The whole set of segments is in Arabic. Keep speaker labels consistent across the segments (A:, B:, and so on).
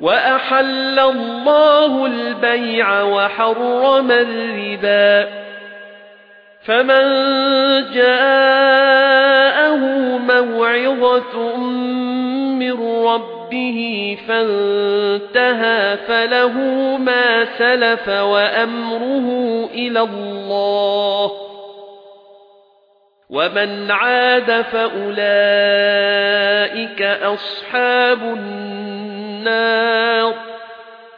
A: وَأَحَلَّ اللَّهُ الْبَيْعَ وَحَرَّمَ الرِّبَا. فَمَن جَاءَهُ مَوْعِظَةٌ مِّن رَّبِّهِ فَانتَهَىٰ فَلَهُ مَا سَلَفَ وَأَمْرُهُ إِلَى اللَّهِ. وَمَنْ عَادَ فَأُولَٰئِكَ أَصْحَابُ النَّارِ.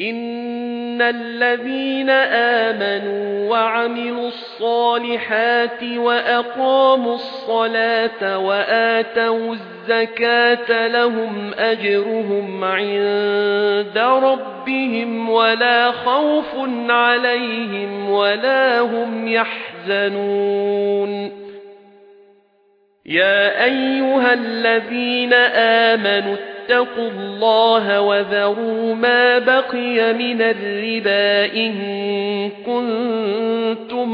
A: إِنَّ الَّذِينَ آمَنُوا وَعَمِلُوا الصَّالِحَاتِ وَأَقَامُوا الصَّلَاةَ وَآتَوُا الزَّكَاةَ لَهُمْ أَجْرُهُمْ عِندَ رَبِّهِمْ وَلَا خَوْفٌ عَلَيْهِمْ وَلَا هُمْ يَحْزَنُونَ يَا أَيُّهَا الَّذِينَ آمَنُوا اتقوا الله وذروا ما بقي من الربا إن كنتم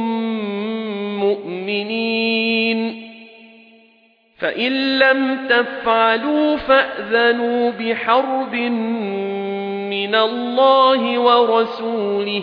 A: مؤمنين فإن لم تفعلوا فأذنوا بحرب من الله ورسوله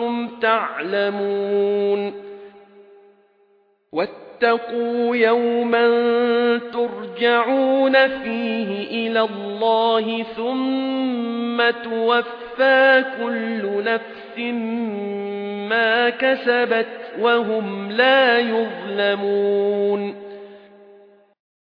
A: تَعْلَمُونَ وَاتَّقُوا يَوْمًا تُرْجَعُونَ فِيهِ إِلَى اللَّهِ ثُمَّ تُوَفَّى كُلُّ نَفْسٍ مَا كَسَبَتْ وَهُمْ لَا يُظْلَمُونَ